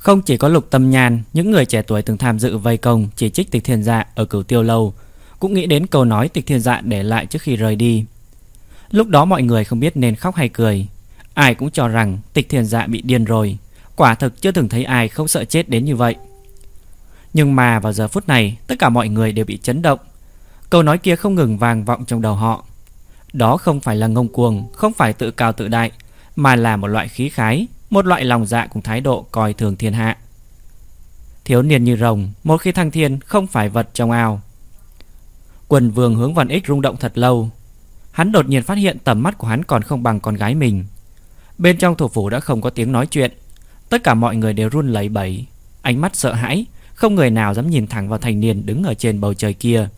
Không chỉ có lục tâm nhàn Những người trẻ tuổi từng tham dự vây công Chỉ trích tịch thiên dạ ở cửu tiêu lâu, Cũng nghĩ đến câu nói tịch thiên dạ để lại trước khi rời đi. Lúc đó mọi người không biết nên khóc hay cười. Ai cũng cho rằng tịch thiên dạ bị điên rồi. Quả thực chưa từng thấy ai không sợ chết đến như vậy. Nhưng mà vào giờ phút này, Tất cả mọi người đều bị chấn động. Câu nói kia không ngừng vang vọng trong đầu họ. Đó không phải là ngông cuồng, Không phải tự cao tự đại, Mà là một loại khí khái. Một loại lòng dạ cùng thái độ coi thường thiên hạ. Thiếu niên như rồng, Một khi thăng thiên, không phải vật trong ao. Quần vương hướng văn ích rung động thật lâu. Hắn đột nhiên phát hiện tầm mắt của hắn còn không bằng con gái mình. Bên trong thủ phủ đã không có tiếng nói chuyện. Tất cả mọi người đều run lẩy bẩy. Ánh mắt sợ hãi, Không người nào dám nhìn thẳng vào thành niên đứng ở trên bầu trời kia.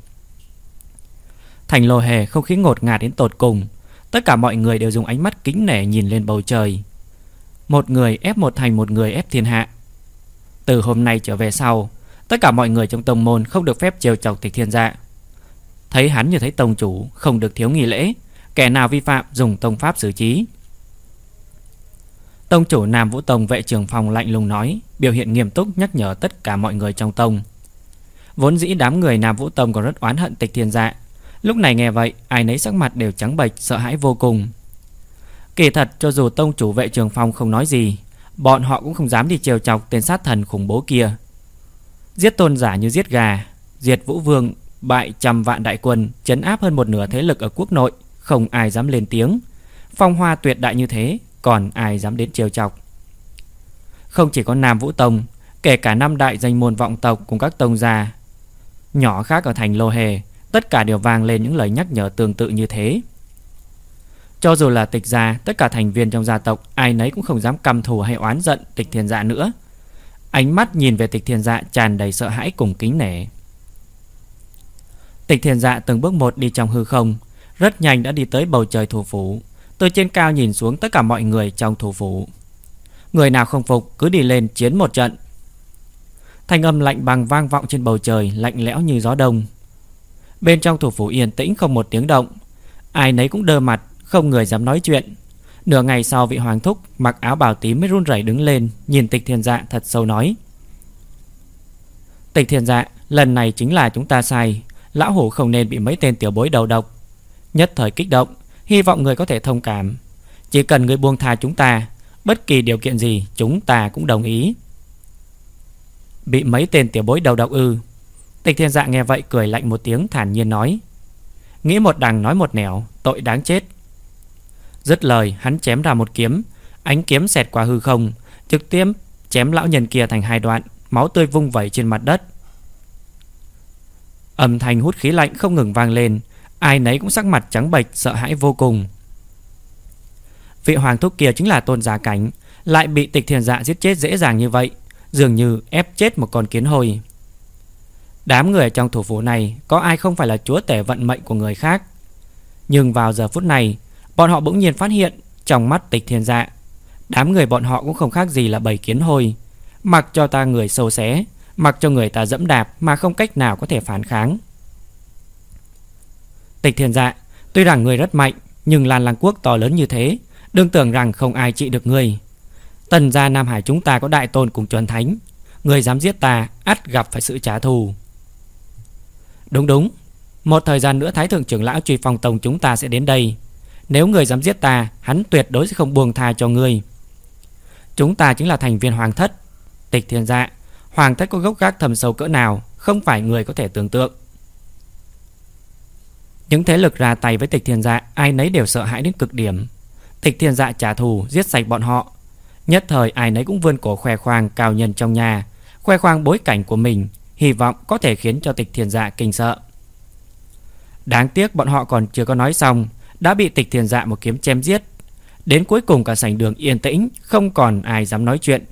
Thành lô hề không khí ngột ngạt đến tột cùng. Tất cả mọi người đều dùng ánh mắt kính nể nhìn lên bầu trời. Một người ép một thành một người ép thiên hạ. Từ hôm nay trở về sau, Tất cả mọi người trong tông môn không được phép trêu chọc tịch thiên dạ Thấy hắn như thấy tông chủ, Không được thiếu nghi lễ, Kẻ nào vi phạm dùng tông pháp xử trí. Tông chủ Nam Vũ Tông vệ trưởng phòng lạnh lùng nói, Biểu hiện nghiêm túc nhắc nhở tất cả mọi người trong tông. Vốn dĩ đám người Nam Vũ Tông còn rất oán hận tịch thiên dạ Lúc này nghe vậy, Ai nấy sắc mặt đều trắng bệch, sợ hãi vô cùng. Kỳ thật, cho dù tông chủ vệ trường phòng không nói gì, Bọn họ cũng không dám đi trêu chọc tên sát thần khủng bố kia. Giết tôn giả như giết gà, Diệt vũ vương, Bại trăm vạn đại quân, Chấn áp hơn một nửa thế lực ở quốc nội, Không ai dám lên tiếng. Phong hoa tuyệt đại như thế, Còn ai dám đến trêu chọc? Không chỉ có Nam Vũ Tông, Kể cả năm đại danh môn vọng tộc Cùng các tông gia, Nhỏ khác ở thành Lô Hề, Tất cả đều vang lên những lời nhắc nhở tương tự như thế. Cho dù là tịch gia, Tất cả thành viên trong gia tộc, Ai nấy cũng không dám căm thù hay oán giận tịch thiên dạ nữa. Ánh mắt nhìn về tịch thiên dạ tràn đầy sợ hãi cùng kính nể. Tịch thiên dạ từng bước một đi trong hư không, Rất nhanh đã đi tới bầu trời thủ phủ. Từ trên cao nhìn xuống tất cả mọi người trong thủ phủ. Người nào không phục cứ đi lên chiến một trận. Thanh âm lạnh bằng vang vọng trên bầu trời, Lạnh lẽo như gió đông. Bên trong thủ phủ yên tĩnh không một tiếng động. Ai nấy cũng đơ mặt không người dám nói chuyện. Nửa ngày sau vị hoàng thúc mặc áo bào tím mới run rẩy đứng lên, Nhìn tịch thiên dạ thật sâu nói. Tịch thiên dạ Lần này chính là chúng ta sai. Lão hủ không nên bị mấy tên tiểu bối đầu độc. Nhất thời kích động, Hy vọng người có thể thông cảm. Chỉ cần người buông tha chúng ta, Bất kỳ điều kiện gì chúng ta cũng đồng ý. Bị mấy tên tiểu bối đầu độc ư? Tịch thiên dạ nghe vậy cười lạnh một tiếng thản nhiên nói. Nghĩ một đằng nói một nẻo, Tội đáng chết. Dứt lời, hắn chém ra một kiếm. Ánh kiếm xẹt qua hư không, Trực tiếp chém lão nhân kia thành hai đoạn, Máu tươi vung vẩy trên mặt đất. Âm thanh hút khí lạnh không ngừng vang lên, Ai nấy cũng sắc mặt trắng bệch, Sợ hãi vô cùng. Vị hoàng thúc kia chính là tôn giả cảnh, Lại bị tịch thiền dạ giết chết dễ dàng như vậy, Dường như ép chết một con kiến hồi Đám người trong thủ phủ này, Có ai không phải là chúa tể vận mệnh của người khác? Nhưng vào giờ phút này Bọn họ bỗng nhiên phát hiện Trong mắt tịch thiên dạ Đám người bọn họ cũng không khác gì là bầy kiến hôi. Mặc cho ta người sâu xé, Mặc cho người ta dẫm đạp Mà không cách nào có thể phản kháng. Tịch thiên dạ Tuy rằng người rất mạnh, Nhưng Lan Lăng Quốc to lớn như thế đương tưởng rằng không ai trị được người. Tần gia Nam Hải chúng ta có đại tôn cùng chuẩn thánh, Người dám giết ta, ắt gặp phải sự trả thù. Đúng đúng. Một thời gian nữa Thái Thượng trưởng lão truy phòng tông chúng ta sẽ đến đây. Nếu người dám giết ta, Hắn tuyệt đối sẽ không buông tha cho người Chúng ta chính là thành viên hoàng thất. Tịch thiên dạ Hoàng thất có gốc gác thầm sâu cỡ nào, Không phải người có thể tưởng tượng. Những thế lực ra tay với tịch thiên dạ Ai nấy đều sợ hãi đến cực điểm. Tịch thiên dạ trả thù, Giết sạch bọn họ. Nhất thời, ai nấy cũng vươn cổ khoe khoang, cao nhân trong nhà, Khoe khoang bối cảnh của mình, Hy vọng có thể khiến cho tịch thiền dạ kinh sợ. Đáng tiếc bọn họ còn chưa có nói xong đã bị tịch thiền dạ một kiếm chém giết. Đến cuối cùng cả sảnh đường yên tĩnh, Không còn ai dám nói chuyện.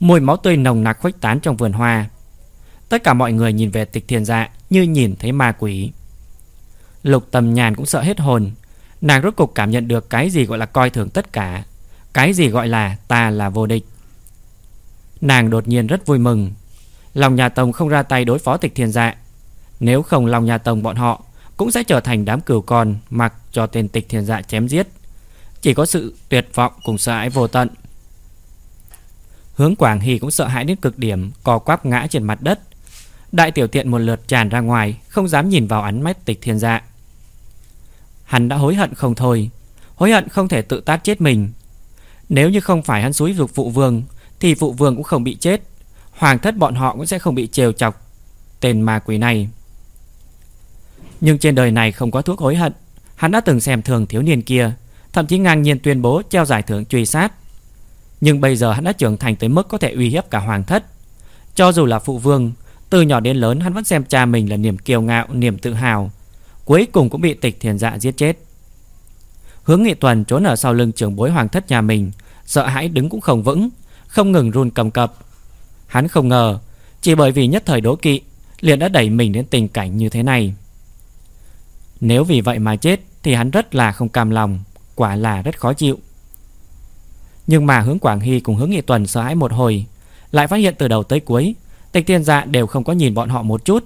Mùi máu tươi nồng nặc khuếch tán trong vườn hoa. Tất cả mọi người nhìn về tịch thiền dạ Như nhìn thấy ma quỷ. Lục tầm nhàn cũng sợ hết hồn. Nàng rốt cục cảm nhận được cái gì gọi là coi thường tất cả. Cái gì gọi là ta là vô địch. Nàng đột nhiên rất vui mừng. Lòng nhà Tông không ra tay đối phó tịch thiền dạ. Nếu không lòng nhà Tông bọn họ cũng sẽ trở thành đám cừu con Mặc cho tên tịch thiên dạ chém giết. Chỉ có sự tuyệt vọng cùng sợ hãi vô tận. Hướng Quảng Hy cũng sợ hãi đến cực điểm, Co quắp ngã trên mặt đất. Đại tiểu tiện một lượt tràn ra ngoài, Không dám nhìn vào ánh mắt tịch thiên dạ. Hắn đã hối hận không thôi, Hối hận không thể tự tát chết mình. Nếu như không phải hắn xúi dục phụ vương, Thì phụ vương cũng không bị chết, Hoàng thất bọn họ cũng sẽ không bị trêu chọc. Tên ma quỷ này nhưng trên đời này không có thuốc hối hận. Hắn đã từng xem thường thiếu niên kia Thậm chí ngang nhiên tuyên bố treo giải thưởng truy sát. Nhưng bây giờ hắn đã trưởng thành tới mức có thể uy hiếp cả hoàng thất. Cho dù là phụ vương Từ nhỏ đến lớn hắn vẫn xem cha mình là niềm kiêu ngạo, niềm tự hào. Cuối cùng cũng bị tịch thiền dạ giết chết. Hướng nghị tuần trốn ở sau lưng trưởng bối hoàng thất nhà mình Sợ hãi đứng cũng không vững Không ngừng run cầm cập. Hắn không ngờ Chỉ bởi vì nhất thời đố kỵ liền đã đẩy mình đến tình cảnh như thế này. Nếu vì vậy mà chết Thì hắn rất là không cam lòng, Quả là rất khó chịu. Nhưng mà hướng Quảng Hy cùng hướng Nghị Tuần sợ hãi một hồi, Lại phát hiện từ đầu tới cuối, Tịch tiên dạ đều không có nhìn bọn họ một chút.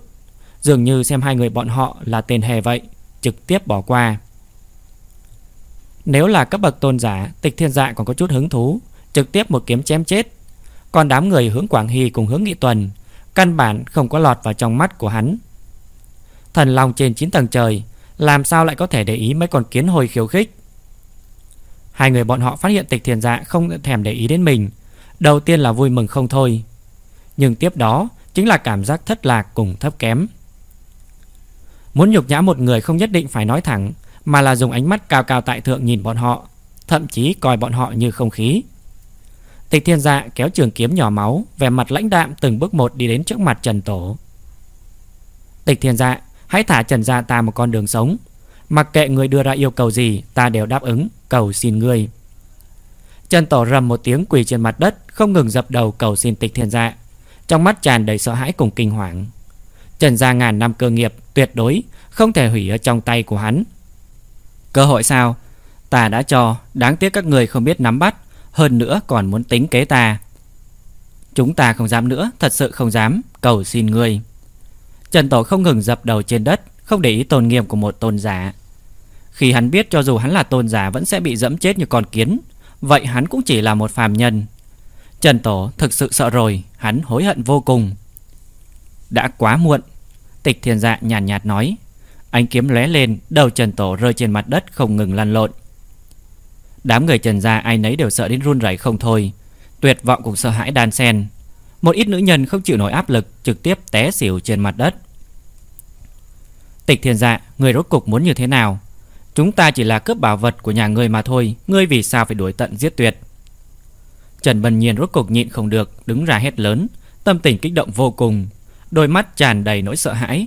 Dường như xem hai người bọn họ là tên hề vậy, Trực tiếp bỏ qua. Nếu là cấp bậc tôn giả, Tịch thiên dạ còn có chút hứng thú, Trực tiếp một kiếm chém chết. Còn đám người hướng Quảng Hy cùng hướng Nghị Tuần, Căn bản không có lọt vào trong mắt của hắn. Thần lòng trên 9 tầng trời làm sao lại có thể để ý mấy con kiến hồi khiêu khích? Hai người bọn họ phát hiện tịch thiền dạ không thèm để ý đến mình. Đầu tiên là vui mừng không thôi. Nhưng tiếp đó, Chính là cảm giác thất lạc cùng thấp kém. Muốn nhục nhã một người không nhất định phải nói thẳng, Mà là dùng ánh mắt cao cao tại thượng nhìn bọn họ, Thậm chí coi bọn họ như không khí. Tịch thiên dạ kéo trường kiếm nhỏ máu, Vẻ mặt lãnh đạm từng bước một đi đến trước mặt Trần Tổ. Tịch thiên dạ Hãy thả Trần Gia ta một con đường sống. Mặc kệ người đưa ra yêu cầu gì, Ta đều đáp ứng, cầu xin ngươi. Trần Tổ rầm một tiếng quỳ trên mặt đất, Không ngừng dập đầu cầu xin tịch thiên dạ Trong mắt tràn đầy sợ hãi cùng kinh hoàng. Trần gia ngàn năm cơ nghiệp, Tuyệt đối, không thể hủy ở trong tay của hắn. Cơ hội sao? Ta đã cho, Đáng tiếc các người không biết nắm bắt, Hơn nữa còn muốn tính kế ta. Chúng ta không dám nữa, Thật sự không dám, Cầu xin người Trần Tổ không ngừng dập đầu trên đất Không để ý tôn nghiêm của một tôn giả. Khi hắn biết cho dù hắn là tôn giả Vẫn sẽ bị dẫm chết như con kiến Vậy hắn cũng chỉ là một phàm nhân. Trần Tổ thực sự sợ rồi Hắn hối hận vô cùng. Đã quá muộn Tịch Thiền dạ nhàn nhạt, nhạt nói. Ánh kiếm lóe lên Đầu Trần Tổ rơi trên mặt đất không ngừng lăn lộn. Đám người Trần gia ai nấy đều sợ đến run rẩy không thôi. Tuyệt vọng cùng sợ hãi đan sen. Một ít nữ nhân không chịu nổi áp lực Trực tiếp té xỉu trên mặt đất. Tịch thiên dạ Người rốt cục muốn như thế nào? Chúng ta chỉ là cướp bảo vật của nhà ngươi mà thôi, Ngươi vì sao phải đuổi tận giết tuyệt? Trần Bần Nhiên rốt cục nhịn không được, Đứng ra hét lớn, Tâm tình kích động vô cùng, Đôi mắt tràn đầy nỗi sợ hãi.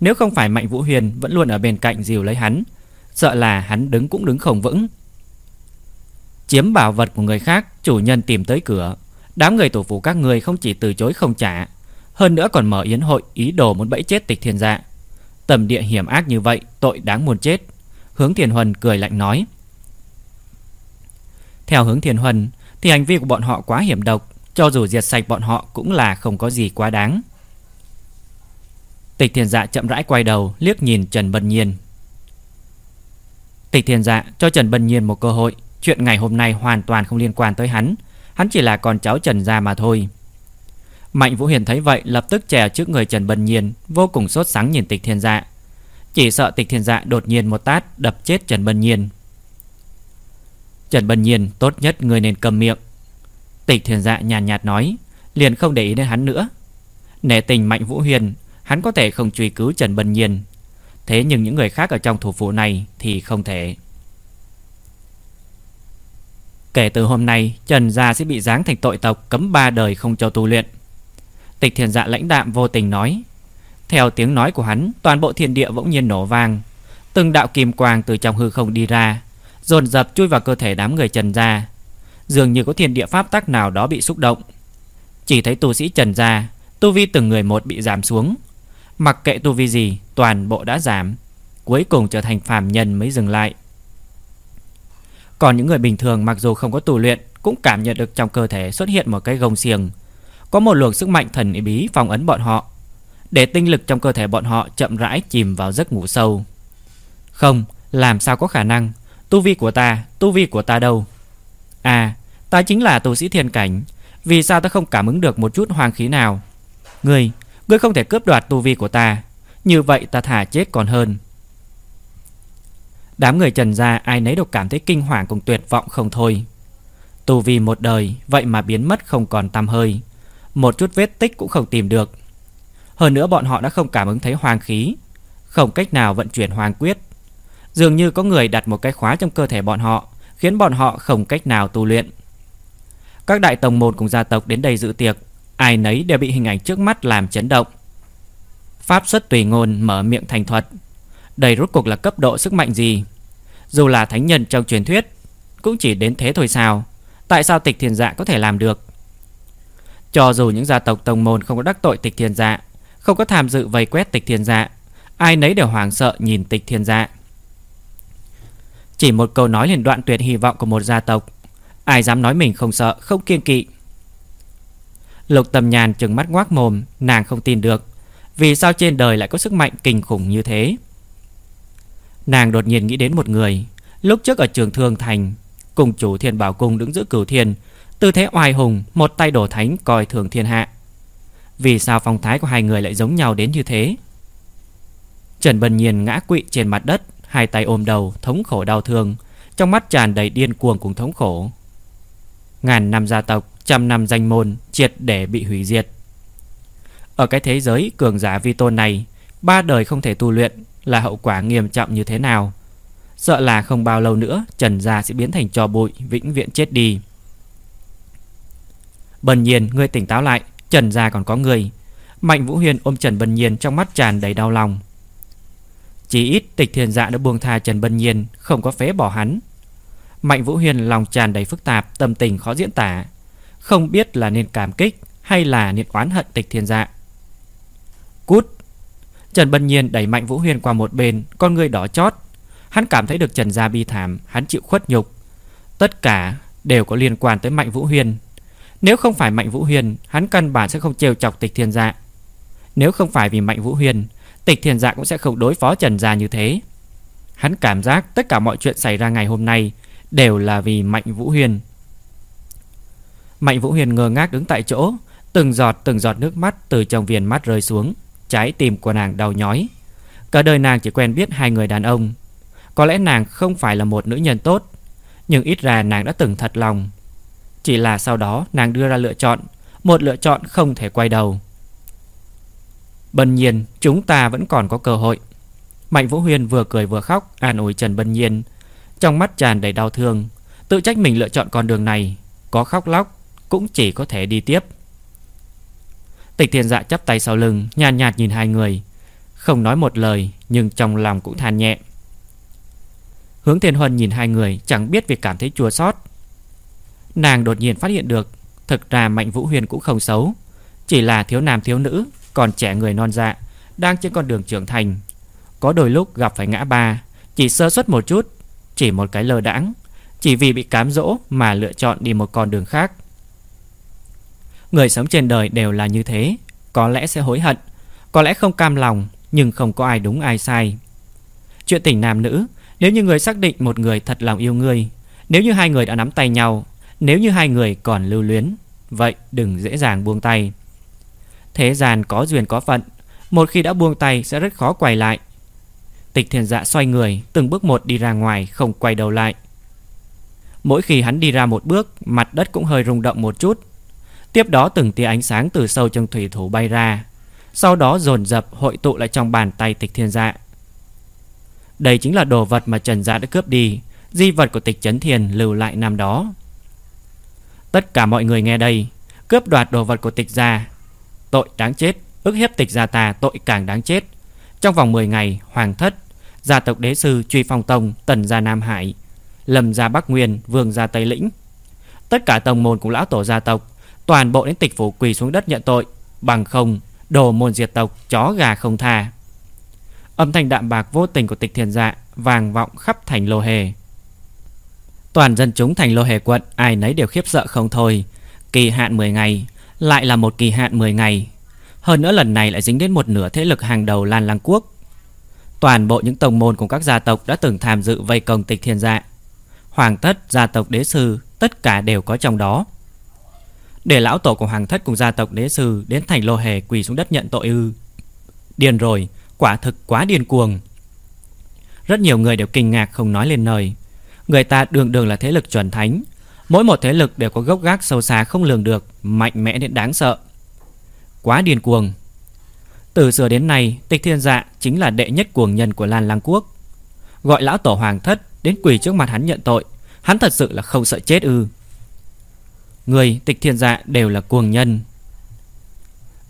Nếu không phải Mạnh Vũ Huyền Vẫn luôn ở bên cạnh dìu lấy hắn, Sợ là hắn đứng cũng đứng không vững. Chiếm bảo vật của người khác, Chủ nhân tìm tới cửa. Đám người tổ phụ các người không chỉ từ chối không trả, Hơn nữa còn mở yến hội Ý đồ muốn bẫy chết tịch thiên dạ Tầm địa hiểm ác như vậy, Tội đáng muốn chết. Hướng Thiền Huân cười lạnh nói. Theo hướng Thiền Huân Thì hành vi của bọn họ quá hiểm độc, Cho dù diệt sạch bọn họ cũng là không có gì quá đáng. Tịch thiền dạ chậm rãi quay đầu, Liếc nhìn Trần Bân Nhiên. Tịch thiền dạ cho Trần Bân Nhiên một cơ hội, Chuyện ngày hôm nay hoàn toàn không liên quan tới hắn. Hắn chỉ là con cháu Trần Gia mà thôi. Mạnh Vũ Hiền thấy vậy Lập tức chè trước người Trần Bân Nhiên Vô cùng sốt sắng nhìn tịch thiên dạ. Chỉ sợ tịch thiên dạ đột nhiên một tát Đập chết Trần Bân Nhiên. Trần Bân Nhiên tốt nhất người nên cầm miệng. Tịch thiên dạ nhàn nhạt, nhạt nói Liền không để ý đến hắn nữa. Nể tình Mạnh Vũ Hiền Hắn có thể không truy cứu Trần Bân Nhiên. Thế nhưng những người khác ở trong thủ phủ này Thì không thể. Kể từ hôm nay, Trần Gia sẽ bị giáng thành tội tộc Cấm ba đời không cho tu luyện. Tịch thiền dạ lãnh đạm vô tình nói, Theo tiếng nói của hắn, Toàn bộ thiên địa bỗng nhiên nổ vang. Từng đạo kim quang từ trong hư không đi ra, Dồn dập chui vào cơ thể đám người Trần Gia. Dường như có thiên địa pháp tắc nào đó bị xúc động. Chỉ thấy tu sĩ Trần Gia, Tu vi từng người một bị giảm xuống. Mặc kệ tu vi gì, Toàn bộ đã giảm. Cuối cùng trở thành phàm nhân mới dừng lại. Còn những người bình thường mặc dù không có tu luyện Cũng cảm nhận được trong cơ thể xuất hiện một cái gông xiềng. Có một luồng sức mạnh thần bí phong ấn bọn họ. Để tinh lực trong cơ thể bọn họ chậm rãi chìm vào giấc ngủ sâu. Không, làm sao có khả năng? Tu vi của ta, tu vi của ta đâu? À, ta chính là tu sĩ thiên cảnh. Vì sao ta không cảm ứng được một chút hoàng khí nào? Ngươi Ngươi không thể cướp đoạt tu vi của ta. Như vậy ta thả chết còn hơn. Đám người trần gia ai nấy đều cảm thấy kinh hoàng cùng tuyệt vọng không thôi. Tù vì một đời, Vậy mà biến mất không còn tăm hơi. Một chút vết tích cũng không tìm được. Hơn nữa bọn họ đã không cảm ứng thấy hoàng khí. Không cách nào vận chuyển hoàng quyết. Dường như có người đặt một cái khóa trong cơ thể bọn họ, Khiến bọn họ không cách nào tu luyện. Các đại tông môn cùng gia tộc đến đây dự tiệc, Ai nấy đều bị hình ảnh trước mắt làm chấn động. Pháp xuất tùy ngôn mở miệng thành thuật. Đây rốt cuộc là cấp độ sức mạnh gì? Dù là thánh nhân trong truyền thuyết, Cũng chỉ đến thế thôi sao? Tại sao tịch thiền dạ có thể làm được? Cho dù những gia tộc tông môn không có đắc tội tịch thiền dạ Không có tham dự vây quét tịch thiền dạ Ai nấy đều hoảng sợ nhìn tịch thiền dạ. Chỉ một câu nói liền đoạn tuyệt hy vọng của một gia tộc. Ai dám nói mình không sợ, Không kiên kỵ. Lục tầm nhàn trừng mắt ngoác mồm, Nàng không tin được. Vì sao trên đời lại có sức mạnh kinh khủng như thế? Nàng đột nhiên nghĩ đến một người. Lúc trước ở trường Thương Thành, Cùng chủ thiên bảo cung đứng giữa cửu thiên, Tư thế oai hùng, Một tay đổ thánh coi thường thiên hạ. Vì sao phong thái của hai người lại giống nhau đến như thế? Trần Bần Nhiên ngã quỵ trên mặt đất, Hai tay ôm đầu, thống khổ đau thương, Trong mắt tràn đầy điên cuồng cùng thống khổ. Ngàn năm gia tộc, Trăm năm danh môn, Triệt để bị hủy diệt. Ở cái thế giới cường giả vi tôn này, Ba đời không thể tu luyện là hậu quả nghiêm trọng như thế nào. Sợ là không bao lâu nữa, Trần Gia sẽ biến thành trò bụi, Vĩnh viễn chết đi. Bần nhiên, ngươi tỉnh táo lại, Trần Gia còn có người. Mạnh Vũ Huyền ôm Trần Bần Nhiên trong mắt tràn đầy đau lòng. Chỉ ít tịch thiền dạ đã buông tha Trần Bần Nhiên, Không có phế bỏ hắn. Mạnh Vũ Huyền lòng tràn đầy phức tạp, Tâm tình khó diễn tả. Không biết là nên cảm kích Hay là nên oán hận tịch thiền dạ. Cút! Trần Bân Nhiên đẩy Mạnh Vũ Huyền qua một bên, Con người đỏ chót. Hắn cảm thấy được Trần Gia bi thảm, Hắn chịu khuất nhục. Tất cả đều có liên quan tới Mạnh Vũ Huyền Nếu không phải Mạnh Vũ Huyền Hắn căn bản sẽ không trêu chọc tịch thiên dạ. Nếu không phải vì Mạnh Vũ Huyền Tịch thiên dạ cũng sẽ không đối phó Trần Gia như thế. Hắn cảm giác tất cả mọi chuyện xảy ra ngày hôm nay Đều là vì Mạnh Vũ Huyền Mạnh Vũ Huyền ngơ ngác đứng tại chỗ, Từng giọt từng giọt nước mắt từ trong viền mắt rơi xuống. Trái tim của nàng đau nhói. Cả đời nàng chỉ quen biết hai người đàn ông. Có lẽ nàng không phải là một nữ nhân tốt, Nhưng ít ra nàng đã từng thật lòng. Chỉ là sau đó nàng đưa ra lựa chọn, Một lựa chọn không thể quay đầu. Bân nhiên, chúng ta vẫn còn có cơ hội. Mạnh Vũ Huyên vừa cười vừa khóc, An ủi Trần Bân Nhiên. Trong mắt tràn đầy đau thương, Tự trách mình lựa chọn con đường này. Có khóc lóc, cũng chỉ có thể đi tiếp. Tịch Thiên dạ chắp tay sau lưng Nhàn nhạt, nhạt nhìn hai người. Không nói một lời Nhưng trong lòng cũng than nhẹ. Hướng Thiên Huân nhìn hai người chẳng biết việc cảm thấy chua xót. Nàng đột nhiên phát hiện được Thực ra Mạnh Vũ Huyền cũng không xấu. Chỉ là thiếu nam thiếu nữ Còn trẻ người non dạ Đang trên con đường trưởng thành. Có đôi lúc gặp phải ngã ba Chỉ sơ suất một chút Chỉ một cái lơ đãng Chỉ vì bị cám dỗ mà lựa chọn đi một con đường khác. Người sống trên đời đều là như thế. Có lẽ sẽ hối hận Có lẽ không cam lòng Nhưng không có ai đúng ai sai. Chuyện tình nam nữ nếu như người xác định một người thật lòng yêu người, Nếu như hai người đã nắm tay nhau Nếu như hai người còn lưu luyến Vậy đừng dễ dàng buông tay. Thế gian có duyên có phận Một khi đã buông tay sẽ rất khó quay lại. Tịch thiền dạ xoay người Từng bước một đi ra ngoài không quay đầu lại. Mỗi khi hắn đi ra một bước Mặt đất cũng hơi rung động một chút. Tiếp đó từng tia ánh sáng từ sâu trong thủy thủ bay ra. Sau đó dồn dập hội tụ lại trong bàn tay tịch thiên dạ. Đây chính là đồ vật mà Trần Gia đã cướp đi. Di vật của tịch Trấn Thiền lưu lại năm đó. Tất cả mọi người nghe đây, Cướp đoạt đồ vật của tịch gia. Tội đáng chết, ức hiếp tịch gia ta tội càng đáng chết. Trong vòng 10 ngày, Hoàng thất, Gia tộc đế sư Truy Phong Tông, Tần gia Nam Hải, Lâm gia Bắc Nguyên, Vương gia Tây Lĩnh, Tất cả tông môn của lão tổ gia tộc Toàn bộ đến tịch phủ quỳ xuống đất nhận tội Bằng không Đồ môn diệt tộc Chó gà không tha. Âm thanh đạm bạc vô tình của tịch thiền dạ Vàng vọng khắp thành lô hề. Toàn dân chúng thành lô hề quận Ai nấy đều khiếp sợ không thôi. Kỳ hạn 10 ngày Lại là một kỳ hạn 10 ngày. Hơn nữa lần này lại dính đến một nửa thế lực hàng đầu Lan Lăng Quốc. Toàn bộ những tổng môn cùng các gia tộc Đã từng tham dự vây công tịch thiên dạ. Hoàng thất, gia tộc đế sư Tất cả đều có trong đó. Để lão tổ của hoàng thất cùng gia tộc đế sư Đến thành lô hề quỳ xuống đất nhận tội ư. Điên rồi, Quả thực quá điên cuồng. Rất nhiều người đều kinh ngạc không nói lên lời. Người ta đường đường là thế lực chuẩn thánh. Mỗi một thế lực đều có gốc gác sâu xa không lường được, Mạnh mẽ đến đáng sợ. Quá điên cuồng. Từ xưa đến nay, Tịch thiên dạ chính là đệ nhất cuồng nhân của Lan Lang Quốc. Gọi lão tổ hoàng thất Đến quỳ trước mặt hắn nhận tội, Hắn thật sự là không sợ chết ư. Người tịch thiên dạ đều là cuồng nhân.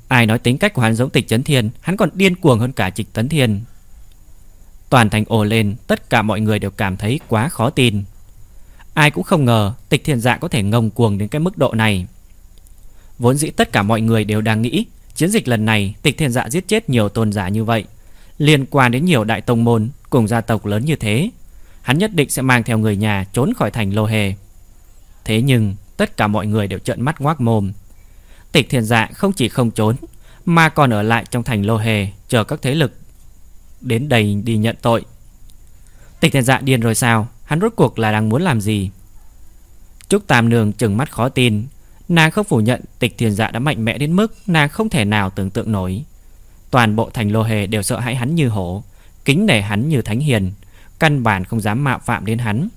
Ai nói tính cách của hắn giống tịch chấn thiên, Hắn còn điên cuồng hơn cả trịch tấn thiên. Toàn thành ồ lên, Tất cả mọi người đều cảm thấy quá khó tin. Ai cũng không ngờ Tịch thiên dạ có thể ngông cuồng đến cái mức độ này. Vốn dĩ tất cả mọi người đều đang nghĩ, Chiến dịch lần này Tịch thiên dạ giết chết nhiều tôn giả như vậy, Liên quan đến nhiều đại tông môn, Cùng gia tộc lớn như thế, Hắn nhất định sẽ mang theo người nhà trốn khỏi thành lô hề Thế nhưng Tất cả mọi người đều trợn mắt ngoác mồm. Tịch thiên dạ không chỉ không trốn, Mà còn ở lại trong thành lô hề, Chờ các thế lực Đến đầy đi nhận tội. Tịch thiên dạ điên rồi sao? Hắn rốt cuộc là đang muốn làm gì? Trúc Tam Nương chừng mắt khó tin. Nàng không phủ nhận tịch thiên dạ đã mạnh mẽ đến mức Nàng không thể nào tưởng tượng nổi. Toàn bộ thành lô hề đều sợ hãi hắn như hổ, Kính nể hắn như thánh hiền, Căn bản không dám mạo phạm đến hắn.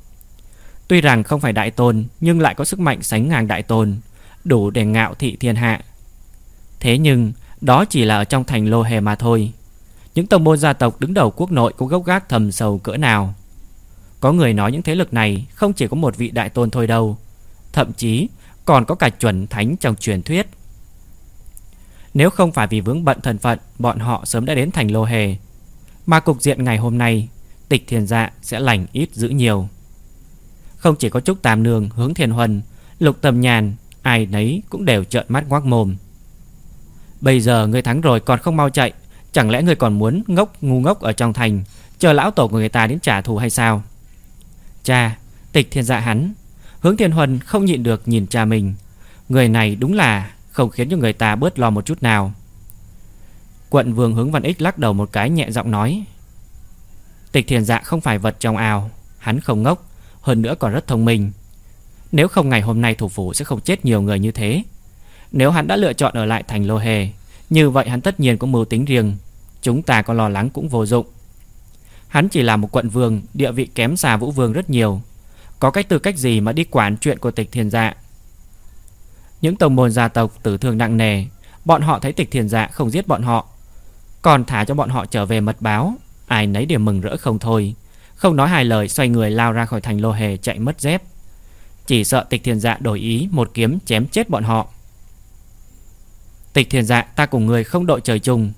Tuy rằng không phải đại tôn, Nhưng lại có sức mạnh sánh ngang đại tôn, Đủ để ngạo thị thiên hạ. Thế nhưng, Đó chỉ là ở trong thành lô hề mà thôi. Những tông môn gia tộc đứng đầu quốc nội Có gốc gác thầm sầu cỡ nào? Có người nói những thế lực này Không chỉ có một vị đại tôn thôi đâu, Thậm chí còn có cả chuẩn thánh trong truyền thuyết. Nếu không phải vì vướng bận thân phận, Bọn họ sớm đã đến thành lô hề Mà cục diện ngày hôm nay, Tịch thiền dạ sẽ lành ít giữ nhiều. Không chỉ có Trúc Tam Nương hướng thiền huân Lục tầm nhàn, Ai nấy cũng đều trợn mắt ngoác mồm. Bây giờ người thắng rồi còn không mau chạy, Chẳng lẽ người còn muốn ngốc ngu ngốc ở trong thành, Chờ lão tổ của người ta đến trả thù hay sao? Cha, Tịch thiên dạ hắn, Hướng thiên huân không nhịn được nhìn cha mình. Người này đúng là Không khiến cho người ta bớt lo một chút nào. Quận vương hướng văn ích lắc đầu một cái nhẹ giọng nói, Tịch thiền dạ không phải vật trong ao, Hắn không ngốc. Hơn nữa còn rất thông minh. Nếu không ngày hôm nay thủ phủ sẽ không chết nhiều người như thế. Nếu hắn đã lựa chọn ở lại thành lô hề Như vậy hắn tất nhiên có mưu tính riêng. Chúng ta có lo lắng cũng vô dụng. Hắn chỉ là một quận vương, Địa vị kém xa vũ vương rất nhiều. Có cách tư cách gì mà đi quản chuyện của tịch thiền dạ? Những tông môn gia tộc tử thương nặng nề, Bọn họ thấy tịch thiền dạ không giết bọn họ. Còn thả cho bọn họ trở về mật báo, Ai nấy đều mừng rỡ không thôi. Không nói hai lời, xoay người lao ra khỏi thành lô hề, chạy mất dép. Chỉ sợ tịch thiền dạ đổi ý, Một kiếm chém chết bọn họ. Tịch thiền dạ ta cùng người không đội trời chung.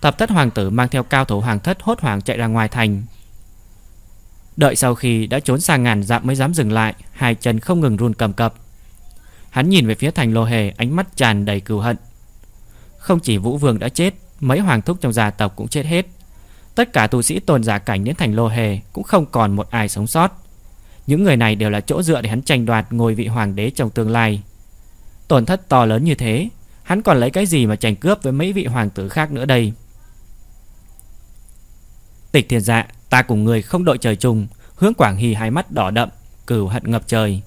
Tập thất hoàng tử mang theo cao thủ hoàng thất hốt hoảng chạy ra ngoài thành. Đợi sau khi đã trốn sang ngàn dặm mới dám dừng lại, Hai chân không ngừng run cầm cập. Hắn nhìn về phía thành lô hề, Ánh mắt tràn đầy cừu hận. Không chỉ vũ vương đã chết, Mấy hoàng thúc trong gia tộc cũng chết hết. Tất cả tu sĩ tôn giả cảnh đến thành lô hề Cũng không còn một ai sống sót. Những người này đều là chỗ dựa để hắn tranh đoạt Ngôi vị hoàng đế trong tương lai. Tổn thất to lớn như thế, Hắn còn lấy cái gì mà tranh cướp với mấy vị hoàng tử khác nữa đây? Tịch thiên dạ Ta cùng người không đội trời chung, Hướng Quảng Hy hai mắt đỏ đậm Cửu hận ngập trời.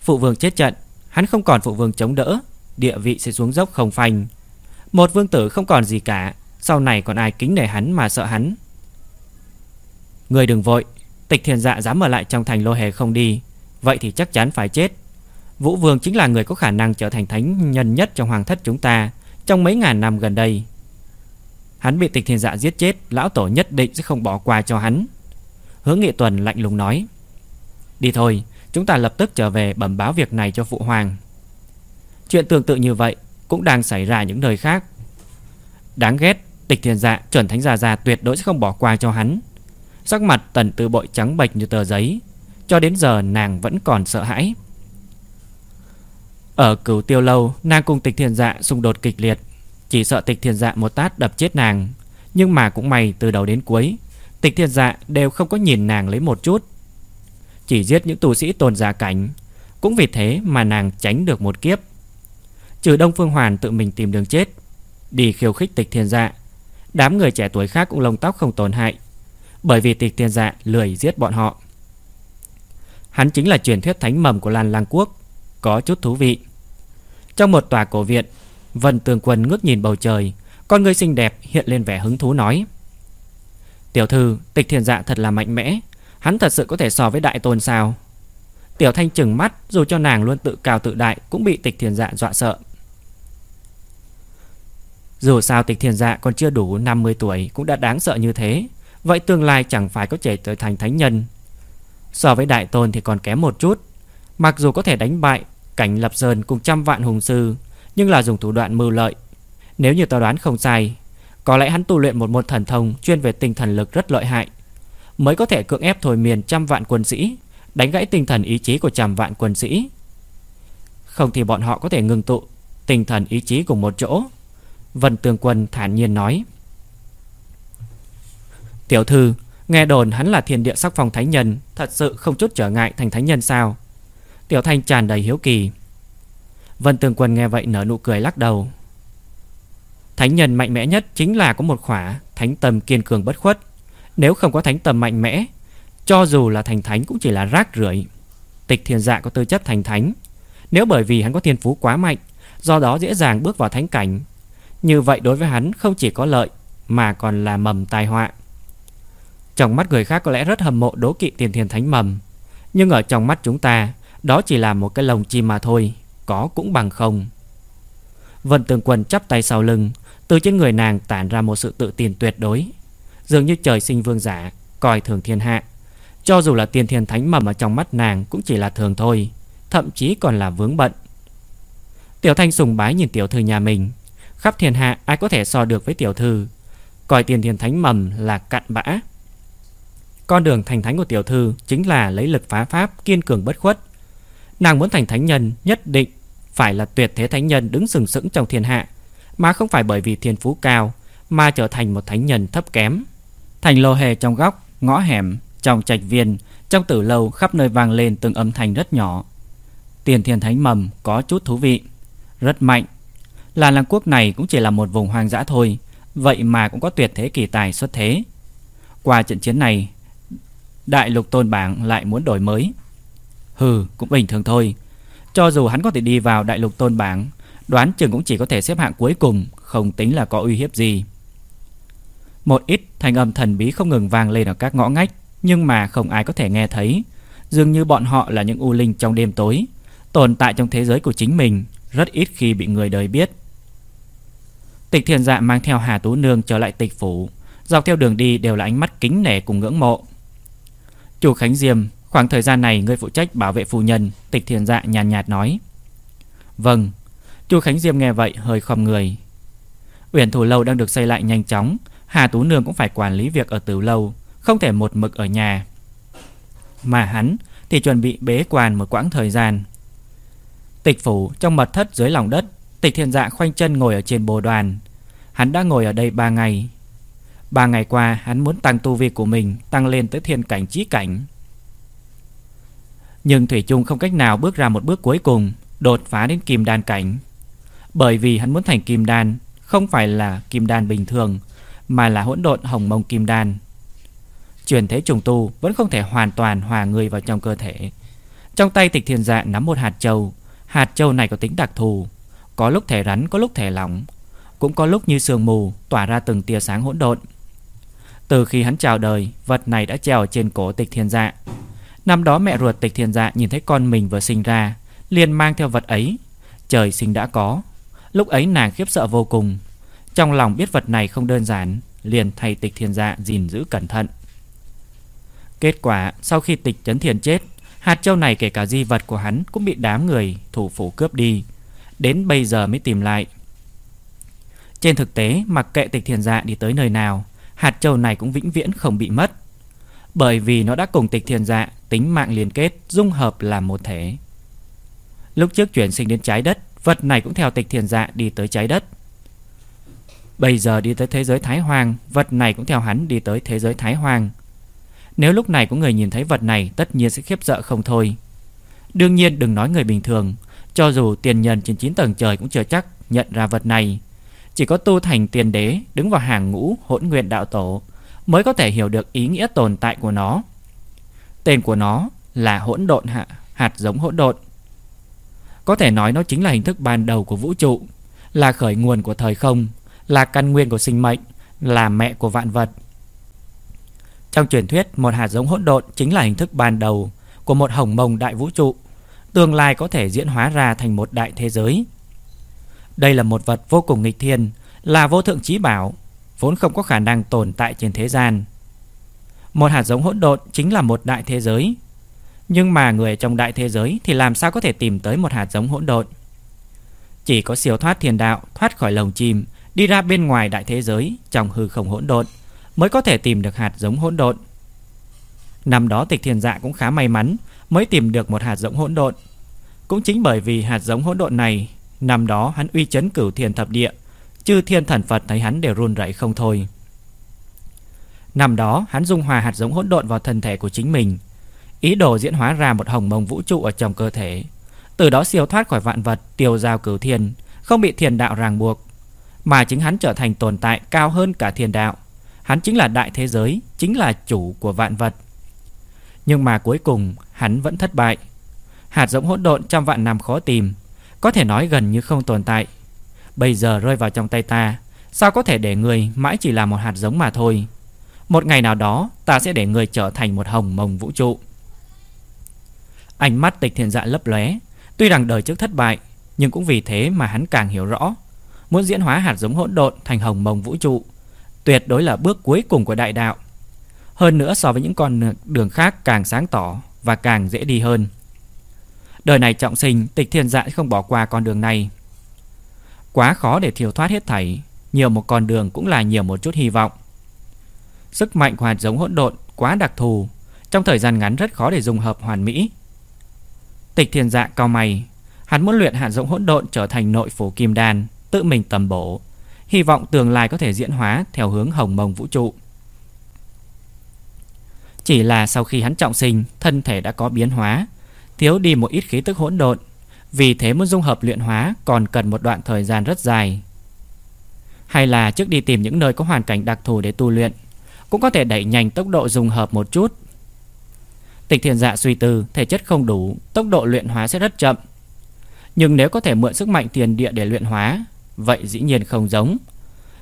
Phụ vương chết trận, Hắn không còn phụ vương chống đỡ, Địa vị sẽ xuống dốc không phanh. Một vương tử không còn gì cả sau này còn ai kính nể hắn mà sợ hắn? Người đừng vội, Tịch thiền dạ dám ở lại trong thành lô hề không đi, Vậy thì chắc chắn phải chết. Vũ Vương chính là người có khả năng trở thành thánh nhân nhất trong hoàng thất chúng ta Trong mấy ngàn năm gần đây. Hắn bị tịch thiền dạ giết chết, Lão tổ nhất định sẽ không bỏ qua cho hắn. Hướng Nghị Tuần lạnh lùng nói, Đi thôi, Chúng ta lập tức trở về bẩm báo việc này cho Phụ Hoàng. Chuyện tương tự như vậy Cũng đang xảy ra những nơi khác. Đáng ghét Tịch Thiên dạ chuẩn thánh già già tuyệt đối sẽ không bỏ qua cho hắn. Sắc mặt tần tư bội trắng bệch như tờ giấy, Cho đến giờ nàng vẫn còn sợ hãi. Ở cửu tiêu lâu, Nàng cùng tịch Thiên dạ xung đột kịch liệt. Chỉ sợ tịch Thiên dạ một tát đập chết nàng, Nhưng mà cũng may từ đầu đến cuối, Tịch Thiên dạ đều không có nhìn nàng lấy một chút. Chỉ giết những tù sĩ tồn giả cảnh, Cũng vì thế mà nàng tránh được một kiếp. Trừ Đông Phương Hoàn tự mình tìm đường chết, Đi khiêu khích tịch thiên dạ Đám người trẻ tuổi khác cũng lông tóc không tổn hại, Bởi vì tịch thiên dạ lười giết bọn họ. Hắn chính là truyền thuyết thánh mầm của Lan Lang Quốc, Có chút thú vị. Trong một tòa cổ viện, Vân Tường Quân ngước nhìn bầu trời, Con người xinh đẹp hiện lên vẻ hứng thú nói, Tiểu thư, Tịch thiền dạ thật là mạnh mẽ, Hắn thật sự có thể so với đại tôn sao? Tiểu thanh chừng mắt, Dù cho nàng luôn tự cao tự đại Cũng bị tịch thiền dạ dọa sợ. Dù sao tịch thiền dạ còn chưa đủ 50 tuổi Cũng đã đáng sợ như thế. Vậy tương lai chẳng phải có thể trở thành thánh nhân. So với đại tôn thì còn kém một chút. Mặc dù có thể đánh bại Cảnh lập sơn cùng trăm vạn hùng sư, Nhưng là dùng thủ đoạn mưu lợi. Nếu như tao đoán không sai, Có lẽ hắn tu luyện một môn thần thông Chuyên về tinh thần lực rất lợi hại, Mới có thể cưỡng ép thôi miền trăm vạn quân sĩ, Đánh gãy tinh thần ý chí của trăm vạn quân sĩ. Không thì bọn họ có thể ngừng tụ Tinh thần ý chí cùng một chỗ. Vân Tương Quân thản nhiên nói. Tiểu thư, Nghe đồn hắn là thiên địa sắc phong thánh nhân, Thật sự không chút trở ngại thành thánh nhân sao? Tiểu Thanh tràn đầy hiếu kỳ. Vân Tường Quân nghe vậy nở nụ cười lắc đầu. Thánh nhân mạnh mẽ nhất chính là có một khỏa Thánh tâm kiên cường bất khuất. Nếu không có thánh tâm mạnh mẽ, Cho dù là thành thánh cũng chỉ là rác rưởi. Tịch thiên dạ có tư chất thành thánh. Nếu bởi vì hắn có thiên phú quá mạnh, Do đó dễ dàng bước vào thánh cảnh như vậy đối với hắn không chỉ có lợi, Mà còn là mầm tai họa. Trong mắt người khác có lẽ rất hâm mộ đố kỵ tiền thiên thánh mầm, Nhưng ở trong mắt chúng ta, Đó chỉ là một cái lồng chim mà thôi, Có cũng bằng không. Vân Tường Quân chắp tay sau lưng, Từ trên người nàng tản ra một sự tự tin tuyệt đối, Dường như trời sinh vương giả, Coi thường thiên hạ. Cho dù là tiền thiên thánh mầm ở trong mắt nàng Cũng chỉ là thường thôi, Thậm chí còn là vướng bận. Tiểu Thanh sùng bái nhìn tiểu thư nhà mình Khắp thiên hạ ai có thể so được với tiểu thư Coi tiền thiên thánh mầm là cặn bã con đường thành thánh của tiểu thư chính là lấy lực phá pháp, kiên cường bất khuất. Nàng muốn thành thánh nhân nhất định phải là tuyệt thế thánh nhân đứng sừng sững trong thiên hạ, mà không phải bởi vì thiên phú cao mà trở thành một thánh nhân thấp kém. Thành lô hề trong góc, ngõ hẻm, trong trạch viên, trong tử lâu khắp nơi vang lên từng âm thanh rất nhỏ. Tiền thiên thánh mầm có chút thú vị, rất mạnh. Là làng quốc này cũng chỉ là một vùng hoang dã thôi, vậy mà cũng có tuyệt thế kỳ tài xuất thế. Qua trận chiến này, Đại lục tôn bảng lại muốn đổi mới. Hừ cũng bình thường thôi. Cho dù hắn có thể đi vào đại lục tôn bảng Đoán chừng cũng chỉ có thể xếp hạng cuối cùng Không tính là có uy hiếp gì. Một ít thanh âm thần bí không ngừng vang lên ở các ngõ ngách Nhưng mà không ai có thể nghe thấy. Dường như bọn họ là những u linh trong đêm tối Tồn tại trong thế giới của chính mình Rất ít khi bị người đời biết. Tịch thiền dạ mang theo Hà Tú Nương trở lại tịch phủ. Dọc theo đường đi đều là ánh mắt kính nể cùng ngưỡng mộ. Chủ Khánh Diêm Khoảng thời gian này người phụ trách bảo vệ phu nhân Tịch thiền dạ nhàn nhạt, nhạt nói. Vâng Chu Khánh Diêm nghe vậy hơi khom người. Uyển thủ lâu đang được xây lại nhanh chóng Hà Tú Nương cũng phải quản lý việc ở tử lâu Không thể một mực ở nhà. Mà hắn thì chuẩn bị bế quan một quãng thời gian. Tịch phủ trong mật thất dưới lòng đất Tịch thiền dạ khoanh chân ngồi ở trên bồ đoàn. Hắn đã ngồi ở đây 3 ngày. Ba ngày qua, hắn muốn tăng tu vi của mình Tăng lên tới thiên cảnh trí cảnh. Nhưng Thủy Trung không cách nào bước ra một bước cuối cùng, Đột phá đến kim đan cảnh. Bởi vì hắn muốn thành kim đan, Không phải là kim đan bình thường, Mà là hỗn độn hồng mông kim đan. Chuyển thế trùng tu Vẫn không thể hoàn toàn hòa người vào trong cơ thể. Trong tay tịch thiên dạ nắm một hạt châu Hạt châu này có tính đặc thù. Có lúc thể rắn có lúc thể lỏng Cũng có lúc như sương mù Tỏa ra từng tia sáng hỗn độn từ khi hắn chào đời, vật này đã treo trên cổ tịch thiên dạ. Năm đó mẹ ruột tịch thiên dạ nhìn thấy con mình vừa sinh ra, liền mang theo vật ấy. Trời sinh đã có. Lúc ấy nàng khiếp sợ vô cùng. Trong lòng biết vật này không đơn giản, liền thay tịch thiên dạ gìn giữ cẩn thận. Kết quả, sau khi tịch chấn thiền chết, hạt châu này kể cả di vật của hắn cũng bị đám người thủ phủ cướp đi. Đến bây giờ mới tìm lại. Trên thực tế, mặc kệ tịch thiền dạ đi tới nơi nào, hạt châu này cũng vĩnh viễn không bị mất. Bởi vì nó đã cùng tịch thiền dạ tính mạng liên kết dung hợp làm một thể. Lúc trước chuyển sinh đến trái đất, vật này cũng theo tịch thiền dạ đi tới trái đất. Bây giờ đi tới thế giới Thái Hoàng, vật này cũng theo hắn đi tới thế giới Thái Hoàng. Nếu lúc này có người nhìn thấy vật này tất nhiên sẽ khiếp sợ không thôi. Đương nhiên đừng nói người bình thường, cho dù tiền nhân trên 9 tầng trời cũng chưa chắc nhận ra vật này. Chỉ có tu thành tiền đế đứng vào hàng ngũ hỗn nguyện đạo tổ mới có thể hiểu được ý nghĩa tồn tại của nó. Tên của nó là hỗn độn hạ, hạt giống hỗn độn. Có thể nói nó chính là hình thức ban đầu của vũ trụ Là khởi nguồn của thời không Là căn nguyên của sinh mệnh Là mẹ của vạn vật Trong truyền thuyết Một hạt giống hỗn độn chính là hình thức ban đầu Của một hồng mông đại vũ trụ Tương lai có thể diễn hóa ra thành một đại thế giới. Đây là một vật vô cùng nghịch thiên, Là vô thượng trí bảo, Vốn không có khả năng tồn tại trên thế gian. Một hạt giống hỗn độn chính là một đại thế giới. Nhưng mà người trong đại thế giới Thì làm sao có thể tìm tới một hạt giống hỗn độn? Chỉ có siêu thoát thiền đạo, Thoát khỏi lồng chim Đi ra bên ngoài đại thế giới Trong hư không hỗn độn Mới có thể tìm được hạt giống hỗn độn. Năm đó tịch thiền dạ cũng khá may mắn Mới tìm được một hạt giống hỗn độn. Cũng chính bởi vì hạt giống hỗn độn này, Năm đó hắn uy chấn cửu thiền thập địa, Chư thiên thần Phật thấy hắn đều run rẩy không thôi. Năm đó, hắn dung hòa hạt giống hỗn độn vào thân thể của chính mình, Ý đồ diễn hóa ra một hồng mông vũ trụ ở trong cơ thể. Từ đó siêu thoát khỏi vạn vật, Tiêu giao cửu thiên, Không bị thiền đạo ràng buộc. Mà chính hắn trở thành tồn tại cao hơn cả thiền đạo. Hắn chính là đại thế giới, Chính là chủ của vạn vật. Nhưng mà cuối cùng, hắn vẫn thất bại. Hạt giống hỗn độn trăm vạn năm khó tìm, Có thể nói gần như không tồn tại. Bây giờ rơi vào trong tay ta, Sao có thể để người mãi chỉ là một hạt giống mà thôi? Một ngày nào đó, Ta sẽ để người trở thành một hồng mông vũ trụ. Ánh mắt tịch thiện dạ lấp lóe, Tuy rằng đời trước thất bại, Nhưng cũng vì thế mà hắn càng hiểu rõ. Muốn diễn hóa hạt giống hỗn độn thành hồng mông vũ trụ, Tuyệt đối là bước cuối cùng của đại đạo. Hơn nữa so với những con đường khác càng sáng tỏ Và càng dễ đi hơn. Đời này trọng sinh, Tịch thiền dạ không bỏ qua con đường này. Quá khó để thiểu thoát hết thảy, Nhiều một con đường cũng là nhiều một chút hy vọng. Sức mạnh của hạt giống hỗn độn quá đặc thù, Trong thời gian ngắn rất khó để dùng hợp hoàn mỹ. Tịch thiền dạ cao mày, Hắn muốn luyện hạt giống hỗn độn trở thành nội phủ kim đan, Tự mình tầm bổ, Hy vọng tương lai có thể diễn hóa Theo hướng hồng mông vũ trụ. Chỉ là sau khi hắn trọng sinh, Thân thể đã có biến hóa. Thiếu đi một ít khí tức hỗn độn. Vì thế muốn dung hợp luyện hóa Còn cần một đoạn thời gian rất dài. Hay là trước đi tìm những nơi có hoàn cảnh đặc thù để tu luyện, Cũng có thể đẩy nhanh tốc độ dung hợp một chút. Tịch thiền dạ suy tư, Thể chất không đủ, Tốc độ luyện hóa sẽ rất chậm. Nhưng nếu có thể mượn sức mạnh tiền địa để luyện hóa, Vậy dĩ nhiên không giống.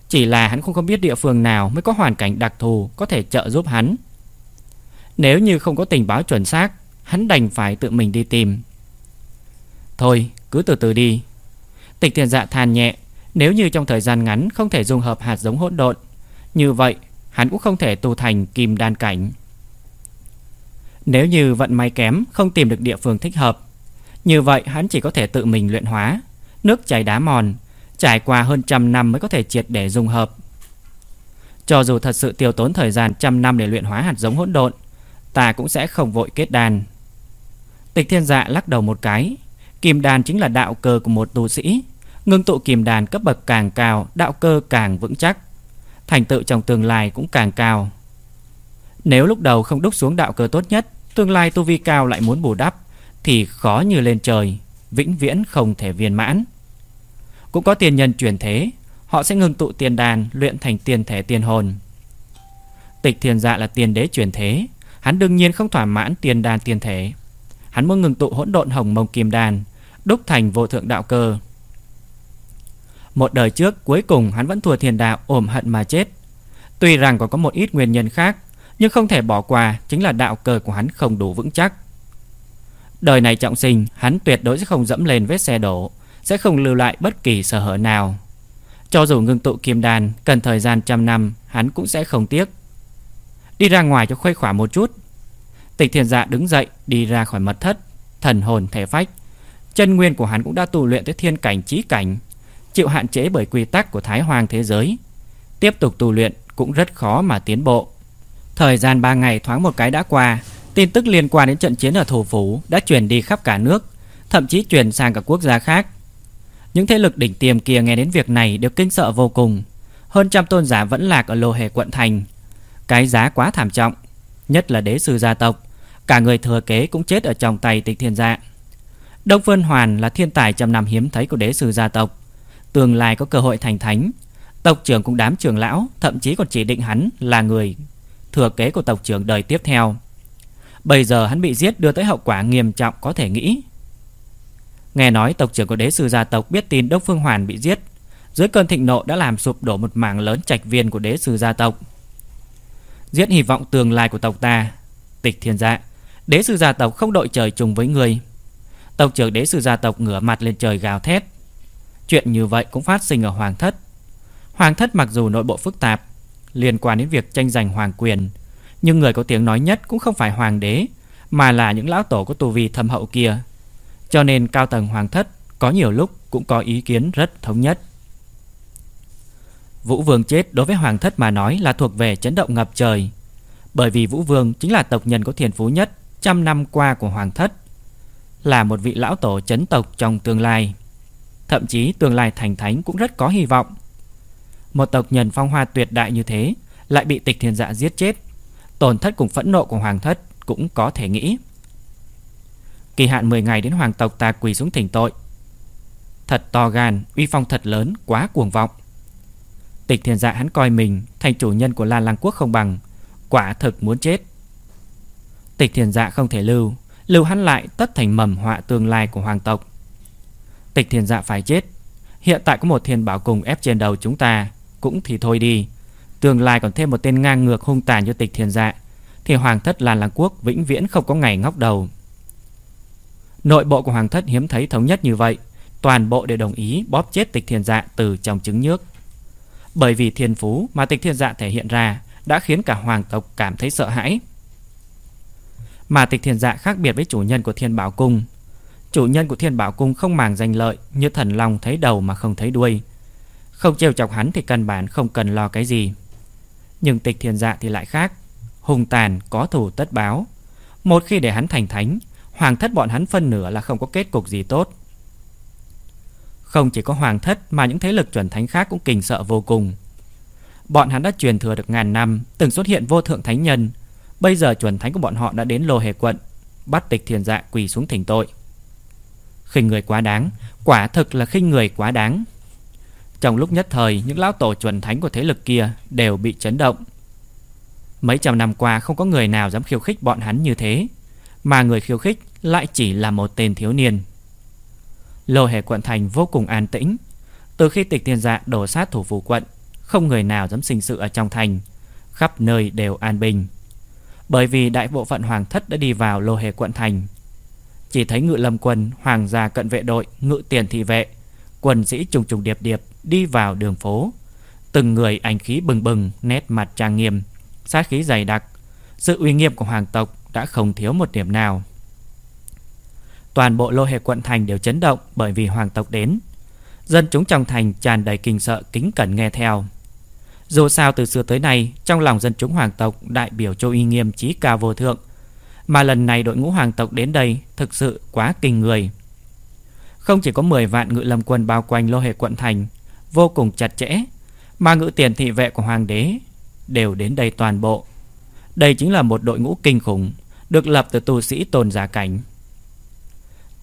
Chỉ là hắn không có biết địa phương nào Mới có hoàn cảnh đặc thù Có thể trợ giúp hắn. Nếu như không có tình báo chuẩn xác, Hắn đành phải tự mình đi tìm. Thôi, cứ từ từ đi. Tịch thiền dạ than nhẹ, Nếu như trong thời gian ngắn không thể dung hợp hạt giống hỗn độn, Như vậy hắn cũng không thể tu thành kim đan cảnh. Nếu như vận may kém, Không tìm được địa phương thích hợp, Như vậy hắn chỉ có thể tự mình luyện hóa, Nước chảy đá mòn, Trải qua hơn trăm năm mới có thể triệt để dung hợp. Cho dù thật sự tiêu tốn thời gian trăm năm để luyện hóa hạt giống hỗn độn Ta cũng sẽ không vội kết đan. Tịch thiên dạ lắc đầu một cái. Kim đàn chính là đạo cơ của một tu sĩ. Ngưng tụ kim đàn cấp bậc càng cao, Đạo cơ càng vững chắc. Thành tựu trong tương lai cũng càng cao. Nếu lúc đầu không đúc xuống đạo cơ tốt nhất, Tương lai tu vi cao lại muốn bù đắp, Thì khó như lên trời, Vĩnh viễn không thể viên mãn. Cũng có tiền nhân chuyển thế, Họ sẽ ngưng tụ tiền đàn Luyện thành tiền thể tiền hồn. Tịch thiền dạ là tiền đế chuyển thế Hắn đương nhiên không thỏa mãn tiền đàn tiền thể. Hắn muốn ngừng tụ hỗn độn hồng mông kim đàn Đúc thành vô thượng đạo cơ. Một đời trước, cuối cùng, hắn vẫn thua thiền đạo, ôm hận mà chết. Tuy rằng còn có một ít nguyên nhân khác, Nhưng không thể bỏ qua Chính là đạo cơ của hắn không đủ vững chắc. Đời này trọng sinh, Hắn tuyệt đối sẽ không dẫm lên vết xe đổ, Sẽ không lưu lại bất kỳ sở hở nào. Cho dù ngưng tụ kim đàn Cần thời gian trăm năm, Hắn cũng sẽ không tiếc. Đi ra ngoài cho khuây khỏa một chút. Tịch thiền dạ đứng dậy, Đi ra khỏi mật thất, Thần hồn thể phách. Chân nguyên của hắn cũng đã tu luyện tới thiên cảnh trí cảnh, Chịu hạn chế bởi quy tắc của thái hoàng thế giới. Tiếp tục tu luyện cũng rất khó mà tiến bộ. Thời gian 3 ngày thoáng một cái đã qua, Tin tức liên quan đến trận chiến ở thủ phủ Đã truyền đi khắp cả nước, Thậm chí truyền sang cả quốc gia khác. Những thế lực đỉnh tiêm kia nghe đến việc này Đều kinh sợ vô cùng. Hơn trăm tôn giả vẫn lạc ở lô hề quận thành cái giá quá thảm trọng, Nhất là đế sư gia tộc, Cả người thừa kế cũng chết ở trong tay tịch thiên dạ Đông Vân Hoàn là thiên tài trăm năm hiếm thấy của đế sư gia tộc, Tương lai có cơ hội thành thánh. Tộc trưởng cũng đám trưởng lão, Thậm chí còn chỉ định hắn là người Thừa kế của tộc trưởng đời tiếp theo. Bây giờ hắn bị giết đưa tới hậu quả nghiêm trọng có thể nghĩ. Nghe nói tộc trưởng của đế sư gia tộc biết tin Đông Phương Hoàn bị giết, Dưới cơn thịnh nộ đã làm sụp đổ một mảng lớn trạch viên của đế sư gia tộc. Giết hy vọng tương lai của tộc ta, Tịch thiên dạ. Đế sư gia tộc không đội trời chung với người. Tộc trưởng đế sư gia tộc ngửa mặt lên trời gào thét. Chuyện như vậy cũng phát sinh ở Hoàng thất. Hoàng thất mặc dù nội bộ phức tạp, Liên quan đến việc tranh giành hoàng quyền, Nhưng người có tiếng nói nhất cũng không phải hoàng đế, Mà là những lão tổ có tu vi thâm hậu kia. Cho nên cao tầng hoàng thất Có nhiều lúc cũng có ý kiến rất thống nhất. Vũ Vương chết đối với hoàng thất mà nói là thuộc về chấn động ngập trời. Bởi vì Vũ Vương chính là tộc nhân có thiền phú nhất, Trăm năm qua của hoàng thất, Là một vị lão tổ chấn tộc trong tương lai. Thậm chí tương lai thành thánh cũng rất có hy vọng. Một tộc nhân phong hoa tuyệt đại như thế Lại bị tịch thiên dạ giết chết, Tổn thất cùng phẫn nộ của hoàng thất Cũng có thể nghĩ. Kỳ hạn 10 ngày đến hoàng tộc ta quỳ xuống thỉnh tội. Thật to gan, Uy phong thật lớn, quá cuồng vọng. Tịch thiên dạ hắn coi mình Thành chủ nhân của Lan Lăng Quốc không bằng. Quả thực muốn chết. Tịch thiên dạ không thể lưu. Lưu hắn lại tất thành mầm họa tương lai của hoàng tộc. Tịch thiên dạ phải chết. Hiện tại có một thiên bảo cùng ép trên đầu chúng ta. Cũng thì thôi đi. Tương lai còn thêm một tên ngang ngược hung tàn cho tịch thiên dạ Thì hoàng thất Lan Lăng Quốc Vĩnh viễn không có ngày ngóc đầu. Nội bộ của hoàng thất hiếm thấy thống nhất như vậy. Toàn bộ đều đồng ý bóp chết tịch thiên dạ từ trong trứng nước. Bởi vì thiên phú mà tịch thiên dạ thể hiện ra Đã khiến cả hoàng tộc cảm thấy sợ hãi. Mà tịch thiên dạ khác biệt với chủ nhân của thiên bảo cung. Chủ nhân của thiên bảo cung không màng danh lợi Như thần long thấy đầu mà không thấy đuôi. Không trêu chọc hắn thì căn bản không cần lo cái gì. Nhưng tịch thiên dạ thì lại khác. Hùng tàn, có thủ tất báo. Một khi để hắn thành thánh, Hoàng thất bọn hắn phân nửa là không có kết cục gì tốt. Không chỉ có hoàng thất Mà những thế lực chuẩn thánh khác cũng kinh sợ vô cùng. Bọn hắn đã truyền thừa được ngàn năm, Từng xuất hiện vô thượng thánh nhân. Bây giờ chuẩn thánh của bọn họ đã đến lô hề quận, Bắt tịch thiền dạ quỳ xuống thỉnh tội. Khinh người quá đáng, Quả thực là khinh người quá đáng. Trong lúc nhất thời, Những lão tổ chuẩn thánh của thế lực kia Đều bị chấn động. Mấy trăm năm qua không có người nào dám khiêu khích bọn hắn như thế, Mà người khiêu khích Lại chỉ là một tên thiếu niên. Lô hề quận thành vô cùng an tĩnh Từ khi tịch thiên dạ đổ sát thủ phủ quận Không người nào dám sinh sự ở trong thành Khắp nơi đều an bình Bởi vì đại bộ phận hoàng thất đã đi vào lô hề quận thành chỉ thấy ngự lâm quân, hoàng gia cận vệ đội, ngự tiền thị vệ, quân sĩ trùng trùng điệp điệp đi vào đường phố. Từng người ảnh khí bừng bừng, nét mặt trang nghiêm, sát khí dày đặc. Sự uy nghiêm của hoàng tộc đã không thiếu một điểm nào. Toàn bộ lô hệ quận thành đều chấn động bởi vì hoàng tộc đến. Dân chúng trong thành tràn đầy kinh sợ kính cẩn nghe theo. Dù sao từ xưa tới nay, trong lòng dân chúng hoàng tộc đại biểu cho uy nghiêm trí cao vô thượng, mà lần này đội ngũ hoàng tộc đến đây Thực sự quá kinh người Không chỉ có 10 vạn ngự lâm quân bao quanh lô hệ quận thành Vô cùng chặt chẽ Mà ngự tiền thị vệ của hoàng đế Đều đến đây toàn bộ Đây chính là một đội ngũ kinh khủng Được lập từ tu sĩ tôn giả cảnh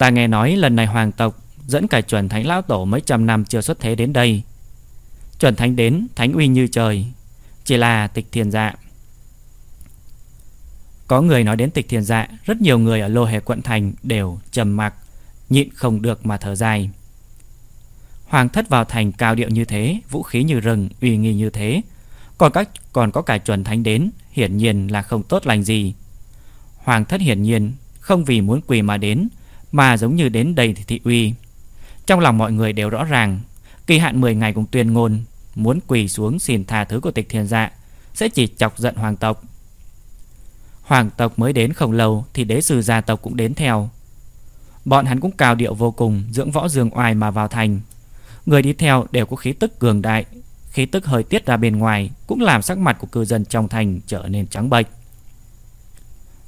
Ta nghe nói lần này hoàng tộc Dẫn cả chuẩn thánh lão tổ mấy trăm năm chưa xuất thế đến đây. Chuẩn thánh đến Thánh uy như trời. Chỉ là tịch thiền dạ. Có người nói đến tịch thiền dạ Rất nhiều người ở lô hề quận thành đều trầm mặc Nhịn không được mà thở dài. Hoàng thất vào thành cao điệu như thế Vũ khí như rừng, uy nghi như thế. Còn các còn có cả chuẩn thánh đến Hiển nhiên là không tốt lành gì. Hoàng thất hiển nhiên Không vì muốn quỳ mà đến mà giống như đến đây thì thị uy. Trong lòng mọi người đều rõ ràng, Kỳ hạn 10 ngày cùng tuyên ngôn, Muốn quỳ xuống xin tha thứ của tịch thiền dạ Sẽ chỉ chọc giận hoàng tộc. Hoàng tộc mới đến không lâu Thì đế sư gia tộc cũng đến theo. Bọn hắn cũng cao điệu vô cùng, Dưỡng võ dương oai mà vào thành. Người đi theo đều có khí tức cường đại, Khí tức hơi tiết ra bên ngoài, Cũng làm sắc mặt của cư dân trong thành trở nên trắng bệch.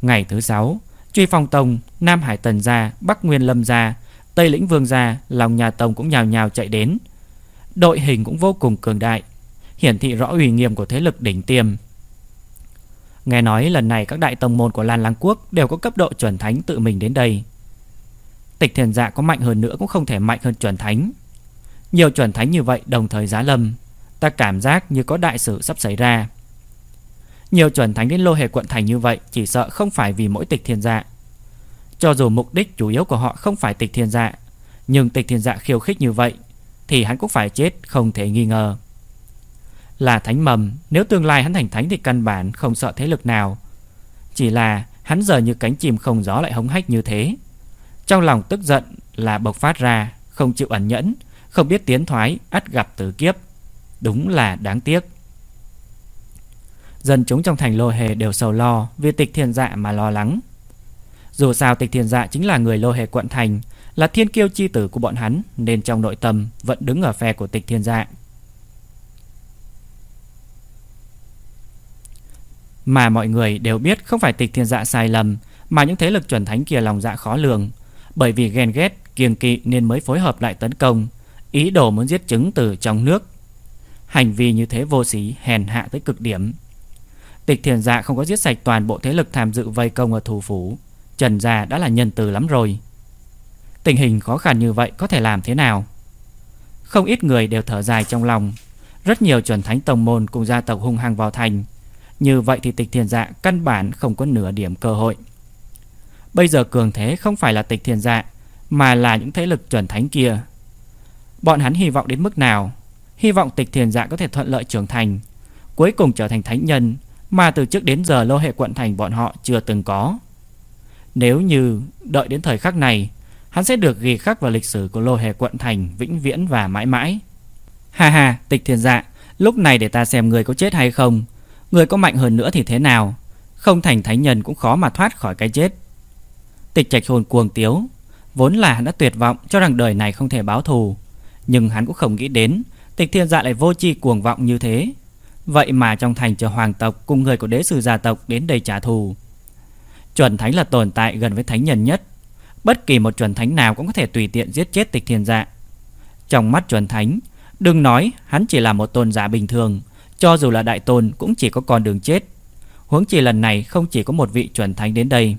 Ngày thứ sáu Truy Phong Tông, Nam Hải Tần Gia, Bắc Nguyên Lâm Gia, Tây Lĩnh Vương Gia, Lòng Nhà Tông cũng nhào nhào chạy đến. Đội hình cũng vô cùng cường đại, hiển thị rõ uy nghiêm của thế lực đỉnh tiêm. Nghe nói lần này các đại tông môn của Lan Lăng Quốc đều có cấp độ chuẩn thánh tự mình đến đây. Tịch thiền dạ có mạnh hơn nữa cũng không thể mạnh hơn chuẩn thánh. Nhiều chuẩn thánh như vậy đồng thời giá lâm, ta cảm giác như có đại sự sắp xảy ra. Nhiều chuẩn thánh đến lô hề quận thành như vậy chỉ sợ không phải vì mỗi tịch thiên dạ. Cho dù mục đích chủ yếu của họ không phải tịch thiên dạ, Nhưng tịch thiên dạ khiêu khích như vậy Thì hắn cũng phải chết không thể nghi ngờ. Là thánh mầm Nếu tương lai hắn thành thánh thì căn bản không sợ thế lực nào. Chỉ là hắn giờ như cánh chim không gió lại hống hách như thế. Trong lòng tức giận là bộc phát ra Không chịu ẩn nhẫn Không biết tiến thoái ắt gặp tử kiếp. Đúng là đáng tiếc. Dân chúng trong thành lô hề đều sầu lo Vì tịch thiên dạ mà lo lắng. Dù sao tịch thiên dạ chính là người lô hề quận thành Là thiên kiêu chi tử của bọn hắn Nên trong nội tâm vẫn đứng ở phe của tịch thiên dạ. Mà mọi người đều biết không phải tịch thiên dạ sai lầm Mà những thế lực chuẩn thánh kia lòng dạ khó lường. Bởi vì ghen ghét, kiêng kỵ nên mới phối hợp lại tấn công Ý đồ muốn giết chứng từ trong nước. Hành vi như thế vô sĩ hèn hạ tới cực điểm. Tịch thiền dạ không có giết sạch toàn bộ thế lực tham dự vây công ở thủ phủ. Trần gia đã là nhân từ lắm rồi. Tình hình khó khăn như vậy có thể làm thế nào? Không ít người đều thở dài trong lòng. Rất nhiều chuẩn thánh tông môn cùng gia tộc hung hăng vào thành. Như vậy thì tịch thiền dạ căn bản không có nửa điểm cơ hội. Bây giờ cường thế không phải là tịch thiền dạ Mà là những thế lực chuẩn thánh kia. Bọn hắn hy vọng đến mức nào? Hy vọng tịch thiền dạ có thể thuận lợi trưởng thành, Cuối cùng trở thành thánh nhân mà từ trước đến giờ lô hệ quận thành bọn họ chưa từng có. Nếu như đợi đến thời khắc này, Hắn sẽ được ghi khắc vào lịch sử của lô hệ quận thành Vĩnh viễn và mãi mãi. Ha ha, tịch thiền dạ Lúc này để ta xem người có chết hay không. Người có mạnh hơn nữa thì thế nào? Không thành thánh nhân cũng khó mà thoát khỏi cái chết. Tịch trạch hồn cuồng tiếu, Vốn là hắn đã tuyệt vọng cho rằng đời này không thể báo thù. Nhưng hắn cũng không nghĩ đến, Tịch thiên dạ lại vô chi cuồng vọng như thế. Vậy mà trong thành chờ hoàng tộc Cùng người của đế sư gia tộc đến đây trả thù. Chuẩn thánh là tồn tại gần với thánh nhân nhất. Bất kỳ một chuẩn thánh nào Cũng có thể tùy tiện giết chết tịch thiên dạ Trong mắt chuẩn thánh, Đừng nói hắn chỉ là một tôn giả bình thường, Cho dù là đại tôn cũng chỉ có con đường chết. Huống chỉ lần này không chỉ có một vị chuẩn thánh đến đây.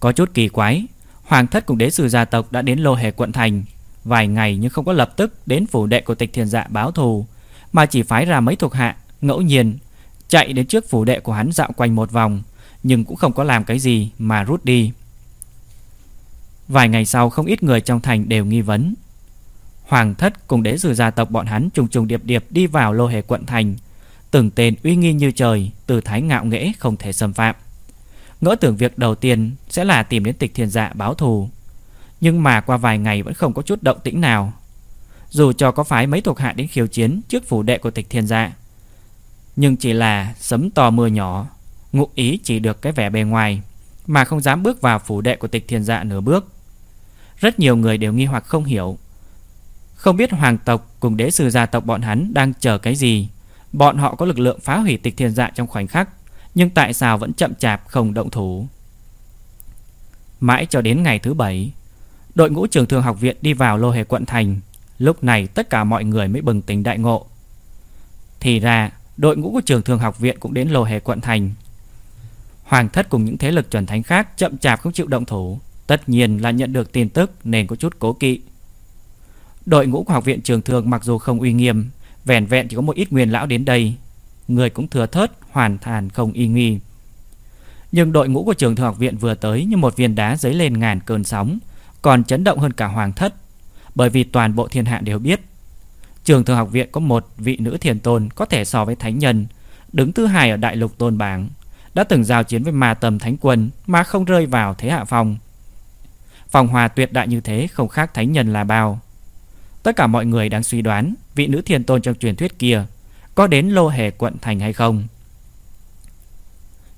Có chút kỳ quái, Hoàng thất cùng đế sư gia tộc đã đến lô hề quận thành, Vài ngày nhưng không có lập tức đến phủ đệ của tịch thiền dạ báo thù. Mà chỉ phái ra mấy thuộc hạ, Ngẫu nhiên, Chạy đến trước phủ đệ của hắn dạo quanh một vòng, Nhưng cũng không có làm cái gì mà rút đi. Vài ngày sau, không ít người trong thành đều nghi vấn. Hoàng thất cùng đế sử gia tộc bọn hắn trùng trùng điệp điệp đi vào lô hề quận thành, Từng tên uy nghi như trời Từ thái ngạo nghễ, không thể xâm phạm. Ngỡ tưởng việc đầu tiên sẽ là tìm đến tịch thiền dạ báo thù, nhưng mà qua vài ngày vẫn không có chút động tĩnh nào. Dù cho có phái mấy thuộc hạ đến khiêu chiến Trước phủ đệ của tịch thiên gia. Nhưng chỉ là sấm to mưa nhỏ, Ngụ ý chỉ được cái vẻ bề ngoài, Mà không dám bước vào phủ đệ của tịch thiên dạ nửa bước. Rất nhiều người đều nghi hoặc không hiểu. Không biết hoàng tộc cùng đế sư gia tộc bọn hắn đang chờ cái gì. Bọn họ có lực lượng phá hủy tịch thiên dạ trong khoảnh khắc, Nhưng tại sao vẫn chậm chạp không động thủ? Mãi cho đến ngày thứ bảy, Đội ngũ trường thường học viện đi vào lô hề quận thành. Lúc này tất cả mọi người mới bừng tỉnh đại ngộ. Thì ra, đội ngũ của trường thường học viện cũng đến lồ hề quận thành. Hoàng thất cùng những thế lực chuẩn thánh khác chậm chạp không chịu động thủ. Tất nhiên là nhận được tin tức nên có chút cố kỵ. Đội ngũ của học viện trường thường mặc dù không uy nghiêm Vẹn vẹn chỉ có một ít nguyên lão đến đây. Người cũng thừa thớt, hoàn thàn không y nghi. Nhưng đội ngũ của trường thường học viện vừa tới Như một viên đá dấy lên ngàn cơn sóng, còn chấn động hơn cả hoàng thất bởi vì toàn bộ thiên hạ đều biết. Trường thường học viện có một vị nữ thiền tôn có thể so với thánh nhân, đứng thứ hai ở đại lục tôn bảng, đã từng giao chiến với ma tầm thánh quân mà không rơi vào thế hạ phong. Phòng hòa tuyệt đại như thế không khác thánh nhân là bao. Tất cả mọi người đang suy đoán vị nữ thiền tôn trong truyền thuyết kia có đến lô hề quận thành hay không.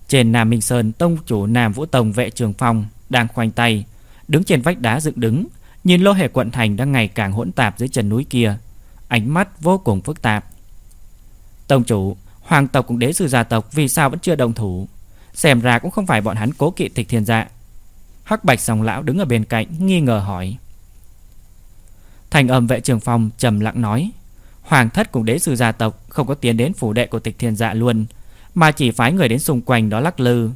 Trên Nam Minh Sơn, Tông chủ Nam Vũ Tông vệ trường phong đang khoanh tay, Đứng trên vách đá dựng đứng Nhìn lô hệ quận thành đang ngày càng hỗn tạp dưới chân núi kia, Ánh mắt vô cùng phức tạp. Tông chủ, Hoàng tộc cùng đế sư gia tộc Vì sao vẫn chưa đồng thủ? Xem ra cũng không phải bọn hắn cố kỵ tịch thiên dạ Hắc bạch sòng lão đứng ở bên cạnh, Nghi ngờ hỏi. Thành âm vệ trường phòng trầm lặng nói, Hoàng thất cùng đế sư gia tộc Không có tiến đến phủ đệ của tịch thiên dạ luôn, Mà chỉ phái người đến xung quanh đó lắc lư.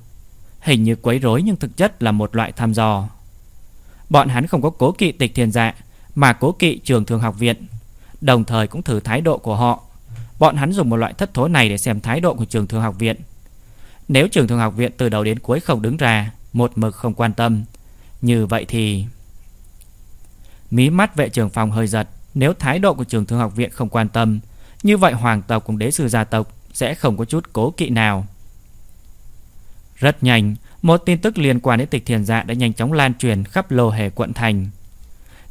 Hình như quấy rối nhưng thực chất là một loại thăm dò. Bọn hắn không có cố kỵ tịch thiền dạ Mà cố kỵ trường thường học viện. Đồng thời cũng thử thái độ của họ. Bọn hắn dùng một loại thất thố này Để xem thái độ của trường thường học viện. Nếu trường thường học viện từ đầu đến cuối không đứng ra, Một mực không quan tâm, Như vậy thì Mí mắt vệ trường phòng hơi giật. Nếu thái độ của trường thương học viện không quan tâm, Như vậy hoàng tộc cùng đế sư gia tộc Sẽ không có chút cố kỵ nào. Rất nhanh một tin tức liên quan đến tịch thiền dạ Đã nhanh chóng lan truyền khắp lô hề quận thành.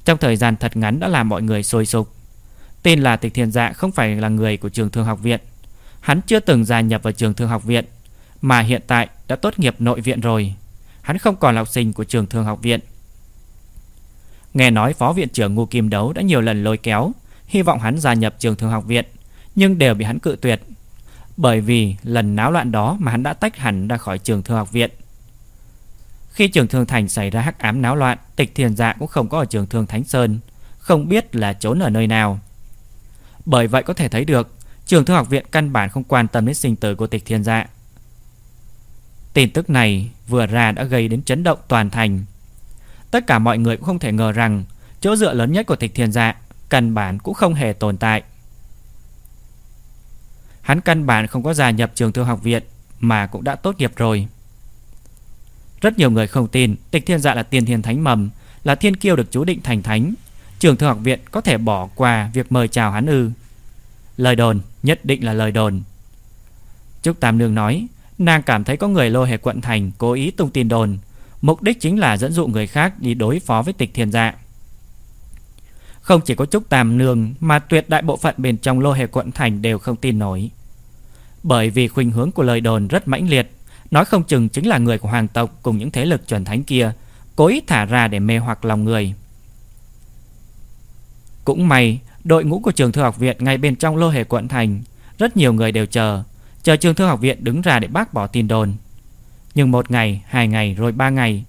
Trong thời gian thật ngắn Đã làm mọi người sôi sục. Tin là tịch thiền dạ không phải là người của trường thương học viện. Hắn chưa từng gia nhập vào trường thương học viện, Mà hiện tại đã tốt nghiệp nội viện rồi. Hắn không còn là học sinh của trường thương học viện. Nghe nói phó viện trưởng Ngô Kim Đấu đã nhiều lần lôi kéo, Hy vọng hắn gia nhập trường thương học viện, Nhưng đều bị hắn cự tuyệt. Bởi vì lần náo loạn đó Mà hắn đã tách hẳn ra khỏi trường thương học viện khi trường thương thành xảy ra hắc ám náo loạn, Tịch thiền dạ cũng không có ở trường thương Thánh Sơn, Không biết là trốn ở nơi nào. Bởi vậy có thể thấy được, Trường thương học viện căn bản không quan tâm đến sinh tử của tịch thiên dạ Tin tức này vừa ra đã gây đến chấn động toàn thành. Tất cả mọi người cũng không thể ngờ rằng, Chỗ dựa lớn nhất của tịch thiên dạ Căn bản cũng không hề tồn tại. Hắn căn bản không có gia nhập trường thương học viện Mà cũng đã tốt nghiệp rồi. Rất nhiều người không tin Tịch thiên dạ là tiên thiên thánh mầm, Là thiên kiêu được chú định thành thánh. Trường thương học viện có thể bỏ qua Việc mời chào hắn ư. Lời đồn, nhất định là lời đồn. Trúc Tam Nương nói, Nàng cảm thấy có người lô hề quận thành Cố ý tung tin đồn. Mục đích chính là dẫn dụ người khác đi đối phó với tịch thiên dạ. Không chỉ có Trúc Tam Nương Mà tuyệt đại bộ phận bên trong lô hề quận thành Đều không tin nổi. Bởi vì khuynh hướng của lời đồn rất mãnh liệt Nói không chừng chính là người của hoàng tộc Cùng những thế lực chuẩn thánh kia Cố ý thả ra để mê hoặc lòng người. Cũng may Đội ngũ của trường thư học viện ngay bên trong lô hề quận thành Rất nhiều người đều chờ Chờ trường thư học viện đứng ra để bác bỏ tin đồn. Nhưng một ngày, hai ngày rồi ba ngày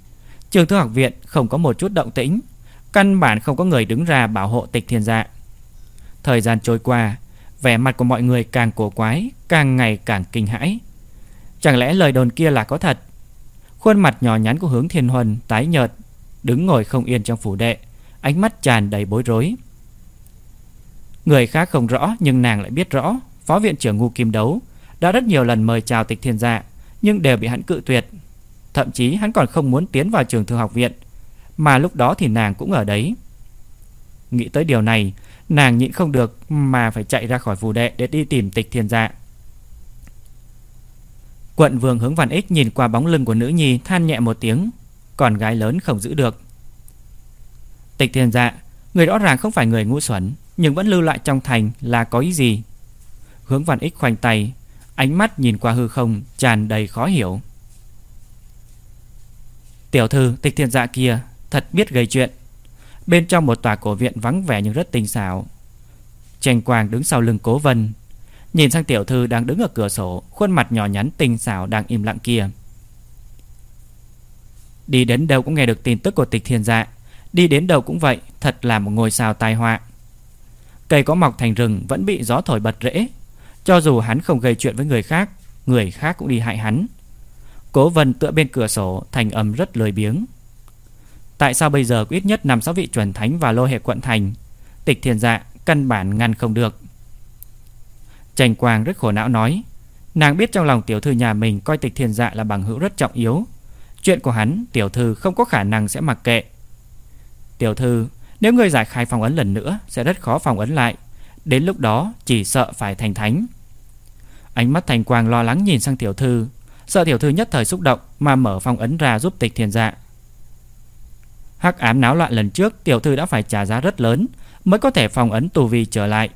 Trường thư học viện không có một chút động tĩnh Căn bản không có người đứng ra bảo hộ tịch thiên dạ. Thời gian trôi qua Vẻ mặt của mọi người càng cổ quái Càng ngày càng kinh hãi. Chẳng lẽ lời đồn kia là có thật? Khuôn mặt nhỏ nhắn của hướng thiên huân Tái nhợt, Đứng ngồi không yên trong phủ đệ, Ánh mắt tràn đầy bối rối. Người khác không rõ, nhưng nàng lại biết rõ, Phó viện trưởng Ngu Kim Đấu Đã rất nhiều lần mời chào tịch thiên dạ Nhưng đều bị hắn cự tuyệt. Thậm chí hắn còn không muốn tiến vào trường thư học viện, Mà lúc đó thì nàng cũng ở đấy. Nghĩ tới điều này, Nàng nhịn không được Mà phải chạy ra khỏi phủ đệ để đi tìm tịch thiên dạ. Quận vương hướng văn ích nhìn qua bóng lưng của nữ nhi, Than nhẹ một tiếng. Còn gái lớn không giữ được. Tịch thiên dạ Người rõ ràng không phải người ngu xuẩn, nhưng vẫn lưu lại trong thành là có ý gì? Hướng văn ích khoanh tay, Ánh mắt nhìn qua hư không, Tràn đầy khó hiểu. Tiểu thư, tịch thiên dạ kia, Thật biết gây chuyện. Bên trong một tòa cổ viện vắng vẻ nhưng rất tinh xảo. Tranh quang đứng sau lưng cố vân Nhìn sang tiểu thư đang đứng ở cửa sổ, Khuôn mặt nhỏ nhắn tinh xảo đang im lặng kia. Đi đến đâu cũng nghe được tin tức của tịch thiên dạ Đi đến đâu cũng vậy, Thật là một ngôi sao tai họa. Cây có mọc thành rừng vẫn bị gió thổi bật rễ. Cho dù hắn không gây chuyện với người khác Người khác cũng đi hại hắn. Cố vân tựa bên cửa sổ, Thành âm rất lười biếng. Tại sao bây giờ có ít nhất 5-6 vị chuẩn thánh Và lô hệ quận thành? Tịch thiền dạ căn bản ngăn không được. Trành Quang rất khổ não nói, Nàng biết trong lòng tiểu thư nhà mình Coi tịch thiền dạ là bằng hữu rất trọng yếu. Chuyện của hắn, tiểu thư không có khả năng sẽ mặc kệ. Tiểu thư, nếu người giải khai phong ấn lần nữa, Sẽ rất khó phong ấn lại. Đến lúc đó, chỉ sợ phải thành thánh. Ánh mắt thành quang lo lắng nhìn sang tiểu thư, Sợ tiểu thư nhất thời xúc động Mà mở phong ấn ra giúp tịch thiên dạ. Hắc ám náo loạn lần trước, Tiểu thư đã phải trả giá rất lớn Mới có thể phong ấn tù vi trở lại.